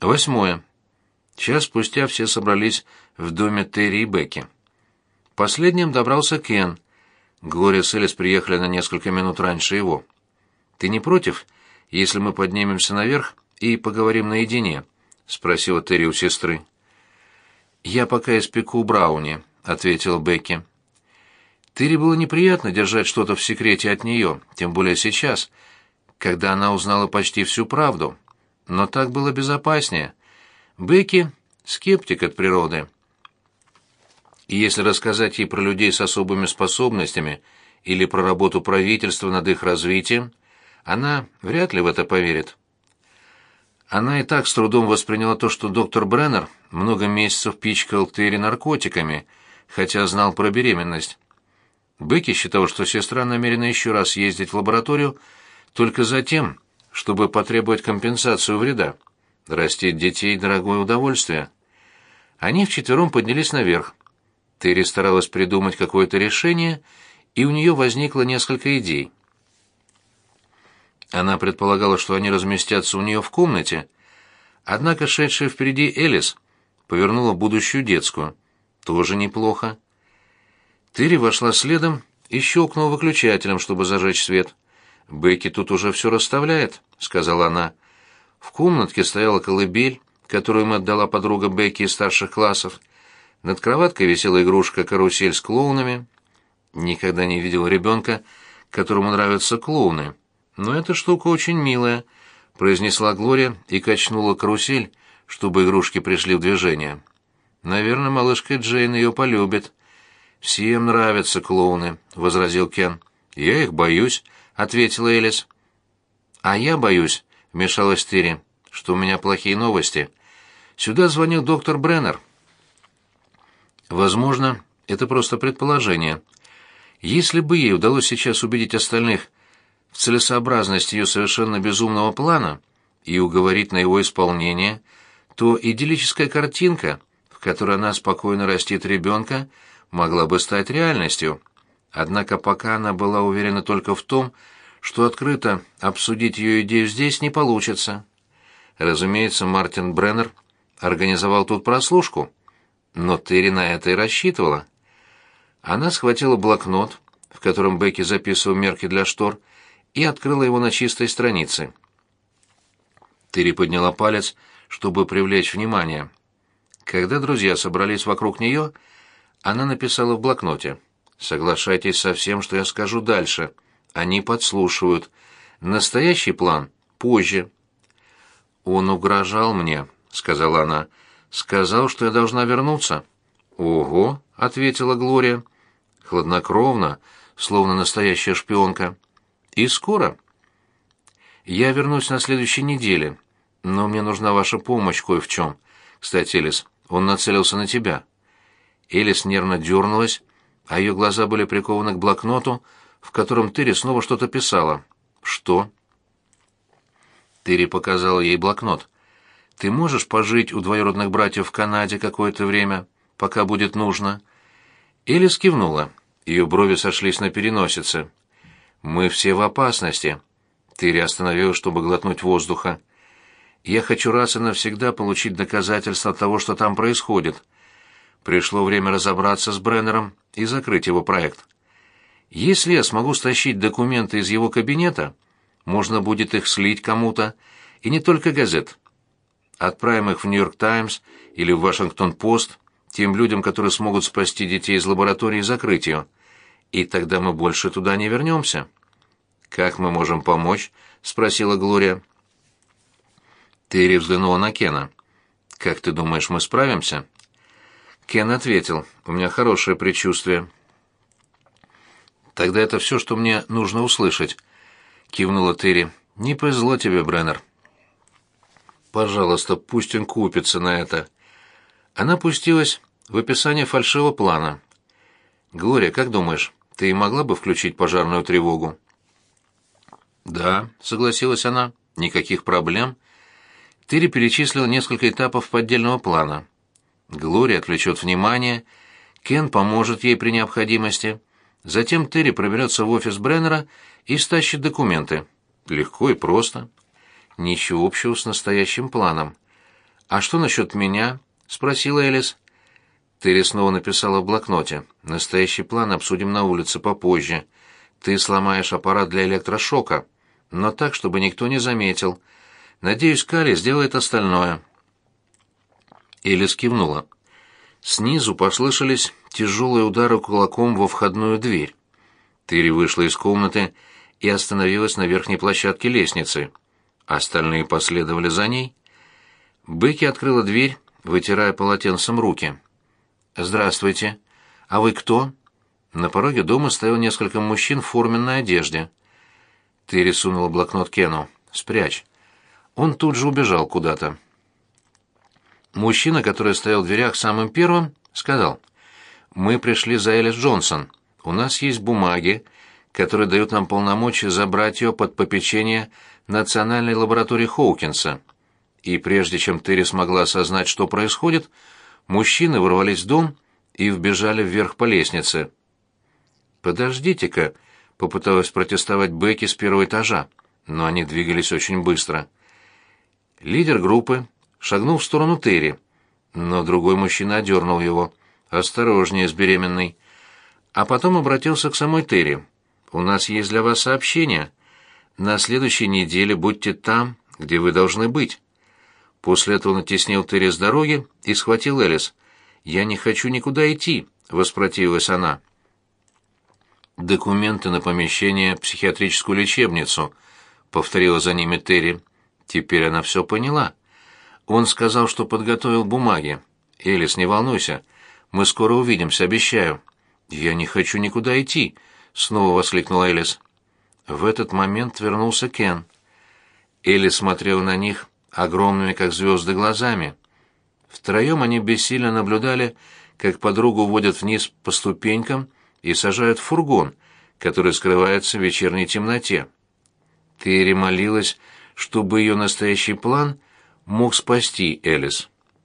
Восьмое. Час спустя все собрались в доме Терри и Бекки. Последним добрался Кен. Глория с Элис приехали на несколько минут раньше его. «Ты не против, если мы поднимемся наверх и поговорим наедине?» — спросила Терри у сестры. «Я пока испеку брауни», — ответила Бекки. Терри было неприятно держать что-то в секрете от нее, тем более сейчас, когда она узнала почти всю правду. Но так было безопаснее. Бекки — скептик от природы. И если рассказать ей про людей с особыми способностями или про работу правительства над их развитием, она вряд ли в это поверит. Она и так с трудом восприняла то, что доктор Бреннер много месяцев пичкал Терри наркотиками, хотя знал про беременность. Бекки считал, что сестра намерена еще раз ездить в лабораторию только за тем, чтобы потребовать компенсацию вреда. Растить детей — дорогое удовольствие. Они вчетвером поднялись наверх. Терри старалась придумать какое-то решение, и у нее возникло несколько идей. Она предполагала, что они разместятся у нее в комнате, однако шедшая впереди Элис повернула будущую детскую. Тоже неплохо. Терри вошла следом и щелкнула выключателем, чтобы зажечь свет. «Бекки тут уже все расставляет», — сказала она. В комнатке стояла колыбель, которую им отдала подруга Бекки из старших классов. Над кроваткой висела игрушка-карусель с клоунами. Никогда не видел ребенка, которому нравятся клоуны. Но эта штука очень милая, произнесла Глория и качнула карусель, чтобы игрушки пришли в движение. Наверное, малышка Джейн ее полюбит. Всем нравятся клоуны, возразил Кен. Я их боюсь, ответила Элис. А я боюсь, вмешалась Терри, что у меня плохие новости. Сюда звонил доктор Бреннер. Возможно, это просто предположение. Если бы ей удалось сейчас убедить остальных в целесообразность ее совершенно безумного плана и уговорить на его исполнение, то идиллическая картинка, в которой она спокойно растит ребенка, могла бы стать реальностью. Однако пока она была уверена только в том, что открыто обсудить ее идею здесь не получится. Разумеется, Мартин Бреннер организовал тут прослушку, но Терри на это и рассчитывала. Она схватила блокнот, в котором Бекки записывал мерки для штор, и открыла его на чистой странице. Терри подняла палец, чтобы привлечь внимание. Когда друзья собрались вокруг нее, она написала в блокноте. «Соглашайтесь со всем, что я скажу дальше. Они подслушивают. Настоящий план позже». «Он угрожал мне», — сказала она. «Сказал, что я должна вернуться». «Ого», — ответила Глория. Хладнокровно, словно настоящая шпионка. И скоро. Я вернусь на следующей неделе, но мне нужна ваша помощь кое в чем. Кстати, Элис, он нацелился на тебя. Элис нервно дернулась, а ее глаза были прикованы к блокноту, в котором Терри снова что-то писала. Что? Терри показала ей блокнот. Ты можешь пожить у двоюродных братьев в Канаде какое-то время, пока будет нужно? Элис кивнула. Ее брови сошлись на переносице. Мы все в опасности. Тыри остановилась, чтобы глотнуть воздуха. Я хочу раз и навсегда получить доказательства того, что там происходит. Пришло время разобраться с Бреннером и закрыть его проект. Если я смогу стащить документы из его кабинета, можно будет их слить кому-то, и не только газет. Отправим их в Нью-Йорк Таймс или в Вашингтон-Пост, тем людям, которые смогут спасти детей из лаборатории ее и тогда мы больше туда не вернемся». «Как мы можем помочь?» — спросила Глория. Терри взглянула на Кена. «Как ты думаешь, мы справимся?» Кен ответил. «У меня хорошее предчувствие». «Тогда это все, что мне нужно услышать», — кивнула Терри. «Не повезло тебе, Бреннер». «Пожалуйста, пусть он купится на это». Она пустилась в описание фальшивого плана. «Глория, как думаешь, ты могла бы включить пожарную тревогу?» «Да», — согласилась она, — «никаких проблем». Терри перечислил несколько этапов поддельного плана. Глория отвлечет внимание, Кен поможет ей при необходимости. Затем Терри проберется в офис Бреннера и стащит документы. Легко и просто. Ничего общего с настоящим планом. «А что насчет меня?» — спросила Элис. Терри снова написала в блокноте. «Настоящий план обсудим на улице попозже. Ты сломаешь аппарат для электрошока, но так, чтобы никто не заметил. Надеюсь, Кали сделает остальное». Элис кивнула. Снизу послышались тяжелые удары кулаком во входную дверь. Терри вышла из комнаты и остановилась на верхней площадке лестницы. Остальные последовали за ней. Бекки открыла дверь, вытирая полотенцем руки. «Здравствуйте. А вы кто?» На пороге дома стоял несколько мужчин в форменной одежде. Терри сунула блокнот Кену. «Спрячь». Он тут же убежал куда-то. Мужчина, который стоял в дверях самым первым, сказал, «Мы пришли за Элис Джонсон. У нас есть бумаги, которые дают нам полномочия забрать ее под попечение Национальной лаборатории Хоукинса. И прежде чем Терри смогла осознать, что происходит, мужчины ворвались в дом и вбежали вверх по лестнице. «Подождите-ка», — попыталась протестовать Бекки с первого этажа, но они двигались очень быстро. Лидер группы шагнул в сторону Терри, но другой мужчина одернул его. «Осторожнее с беременной». А потом обратился к самой Терри. «У нас есть для вас сообщение. На следующей неделе будьте там, где вы должны быть». После этого он оттеснил Терри с дороги и схватил Элис. «Я не хочу никуда идти», — воспротивилась она. «Документы на помещение в психиатрическую лечебницу», — повторила за ними Терри. Теперь она все поняла. Он сказал, что подготовил бумаги. «Элис, не волнуйся. Мы скоро увидимся, обещаю». «Я не хочу никуда идти», — снова воскликнула Элис. В этот момент вернулся Кен. Элис смотрела на них огромными, как звезды, глазами. Втроем они бессильно наблюдали, как подругу уводят вниз по ступенькам и сажают в фургон, который скрывается в вечерней темноте. Терри молилась, чтобы ее настоящий план — мог спасти Элис.